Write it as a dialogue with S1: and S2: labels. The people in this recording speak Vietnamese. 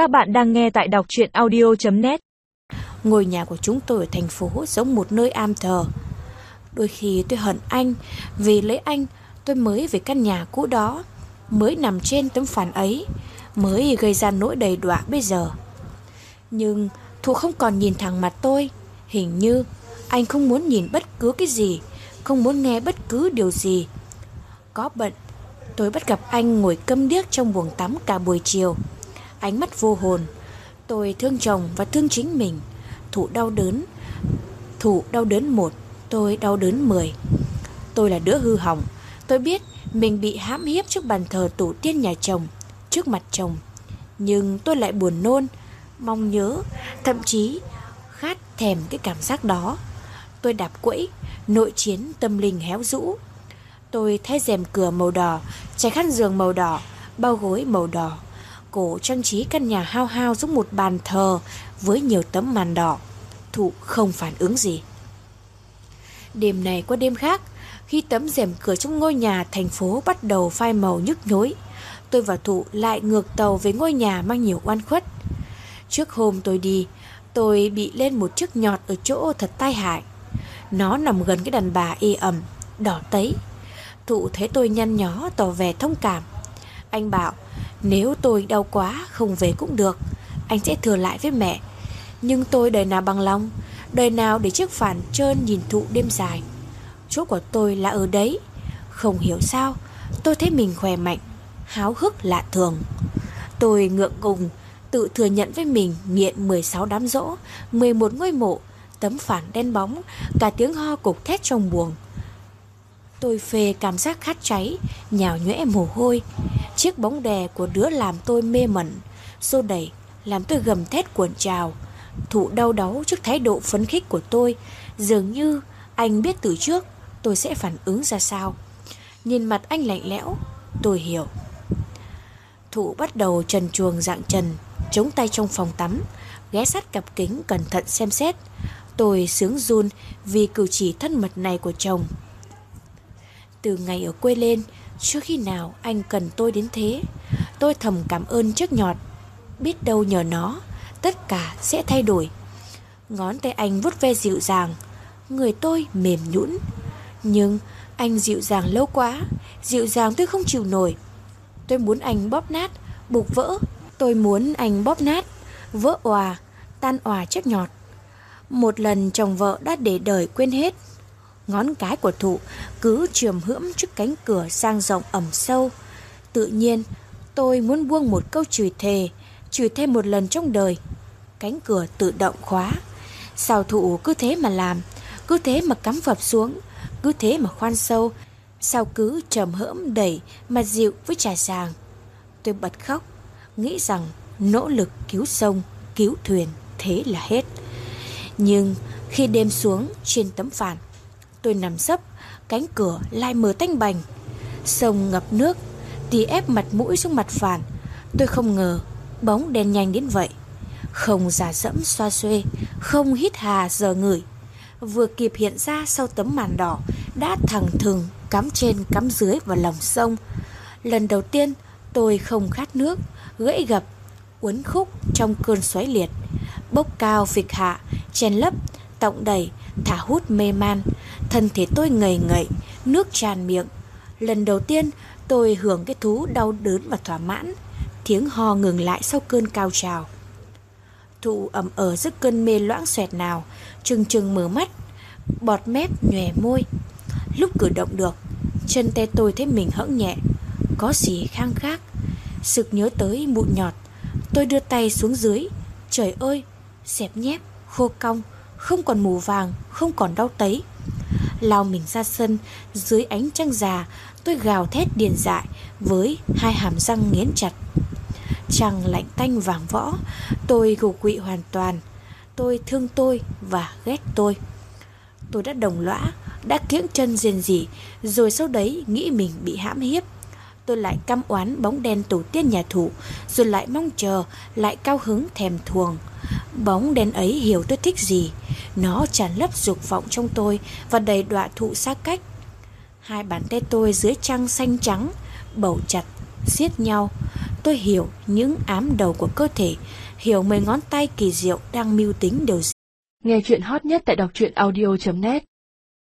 S1: Các bạn đang nghe tại đọc chuyện audio.net
S2: Ngôi nhà của chúng tôi ở thành phố giống một nơi am thờ. Đôi khi tôi hận anh vì lấy anh tôi mới về căn nhà cũ đó, mới nằm trên tấm phản ấy, mới gây ra nỗi đầy đọa bây giờ. Nhưng Thụ không còn nhìn thẳng mặt tôi, hình như anh không muốn nhìn bất cứ cái gì, không muốn nghe bất cứ điều gì. Có bận, tôi bắt gặp anh ngồi câm điếc trong buồng tắm cả buổi chiều ánh mắt vô hồn. Tôi thương chồng và thương chính mình. Thủ đau đớn. Thủ đau đớn một, tôi đau đớn mười. Tôi là đứa hư hỏng. Tôi biết mình bị hãm hiếp trước bàn thờ tổ tiên nhà chồng, trước mặt chồng. Nhưng tôi lại buồn nôn, mong nhớ, thậm chí khát thèm cái cảm giác đó. Tôi đạp quẫy, nội chiến tâm linh héo rũ. Tôi thay rèm cửa màu đỏ, trái khăn giường màu đỏ, bao gối màu đỏ cổ trang trí căn nhà hao hao giống một bàn thờ với nhiều tấm màn đỏ. Thụ không phản ứng gì. Đêm này qua đêm khác, khi tấm rèm cửa trong ngôi nhà thành phố bắt đầu phai màu nhức nhối, tôi và Thụ lại ngược tàu về ngôi nhà mang nhiều oan khuất. Trước hôm tôi đi, tôi bị lên một chiếc nhọt ở chỗ thật tai hại. Nó nằm gần cái đàn bà y ẩm, đỏ tấy. Thụ thấy tôi nhăn nhó tỏ vẻ thông cảm. Anh bảo nếu tôi đau quá, không về cũng được. Anh sẽ thừa lại với mẹ. Nhưng tôi đời nào bằng lòng, Đời nào để chiếc phản trơn nhìn thụ đêm dài. Chỗ của tôi là ở đấy. Không hiểu sao, Tôi thấy mình khỏe mạnh, Háo hức lạ thường. Tôi ngượng ngùng, Tự thừa nhận với mình nghiện 16 đám rỗ 11 ngôi mộ, Tấm phản đen bóng, Cả tiếng ho cục thét trong buồng. Tôi phê cảm giác khát cháy, Nhào nhõe mồ hôi. Chiếc bóng đè của đứa làm tôi mê mẩn Xô đẩy Làm tôi gầm thét cuộn trào. Thụ đau đáu trước thái độ phấn khích của tôi Dường như anh biết từ trước Tôi sẽ phản ứng ra sao. Nhìn mặt anh lạnh lẽo Tôi hiểu. Thụ bắt đầu trần chuồng dạng trần Chống tay trong phòng tắm Ghé sát cặp kính cẩn thận xem xét. Tôi sướng run vì cử chỉ thân mật này của chồng. Từ ngày ở quê lên, chưa khi nào anh cần tôi đến thế. Tôi thầm cảm ơn chiếc nhọt. Biết đâu nhờ nó, tất cả sẽ thay đổi. Ngón tay anh vuốt ve dịu dàng, người tôi mềm nhũn. Nhưng anh dịu dàng lâu quá, dịu dàng tôi không chịu nổi. Tôi muốn anh bóp nát, bục vỡ. Tôi muốn anh bóp nát, vỡ òa, tan òa chiếc nhọt. Một lần chồng vợ đã để đời quên hết Ngón cái của thụ cứ trường hưỡm trước cánh cửa sang rộng ẩm sâu. Tự nhiên, tôi muốn buông một câu chửi thề, chửi thêm một lần trong đời. Cánh cửa tự động khóa. Sao thụ cứ thế mà làm, cứ thế mà cắm phập xuống, cứ thế mà khoan sâu. Sao cứ trầm hỡm đẩy mà dịu với trà sàng. Tôi bật khóc, nghĩ rằng nỗ lực cứu sông, cứu thuyền thế là hết. Nhưng khi đêm xuống trên tấm phản Tôi nằm sấp, cánh cửa lại mở tanh bành. Sông ngập nước, tí ép mặt mũi xuống mặt phản. Tôi không ngờ bóng đen nhanh đến vậy. Không giả dẫm xoa xuê, không hít hà giờ ngửi. Vừa kịp hiện ra sau tấm màn đỏ, đã thẳng thừng cắm trên cắm dưới vào lòng sông. Lần đầu tiên tôi không khát nước, gãy gập, uốn khúc trong cơn xoáy liệt. Bốc cao phịch hạ, chen lấp, tọng đẩy, thả hút mê man. Thân thể tôi ngầy ngậy, nước tràn miệng. Lần đầu tiên tôi hưởng cái thú đau đớn và thỏa mãn. Tiếng ho ngừng lại sau cơn cao trào. Thụ ẩm ở giữa cơn mê loãng xoẹt nào, trừng trừng mở mắt, bọt mép nhòe môi. Lúc cử động được, chân tay tôi thấy mình hững nhẹ, có gì khang khác. Sực nhớ tới mụn nhọt, tôi đưa tay xuống dưới. Trời ơi, xẹp nhép, khô cong, không còn mù vàng, không còn đau tấy. Lao mình ra sân dưới ánh trăng già tôi gào thét điền dại với hai hàm răng nghiến chặt. Trăng lạnh tanh vàng võ tôi gục quỵ hoàn toàn. Tôi thương tôi và ghét tôi. Tôi đã đồng lõa đã kiễng chân rền rỉ rồi sau đấy nghĩ mình bị hãm hiếp tôi lại căm oán bóng đen tổ tiên nhà thủ rồi lại mong chờ lại cao hứng thèm thuồng bóng đen ấy hiểu tôi thích gì nó tràn lấp dục vọng trong tôi và đầy đọa thụ xa cách. Hai bàn tay tôi dưới trăng xanh trắng, bầu chặt, siết nhau. Tôi hiểu những ám đầu của cơ thể, hiểu mười ngón tay kỳ diệu đang mưu tính điều gì.
S1: Nghe chuyện hot nhất tại đọc truyện audio.net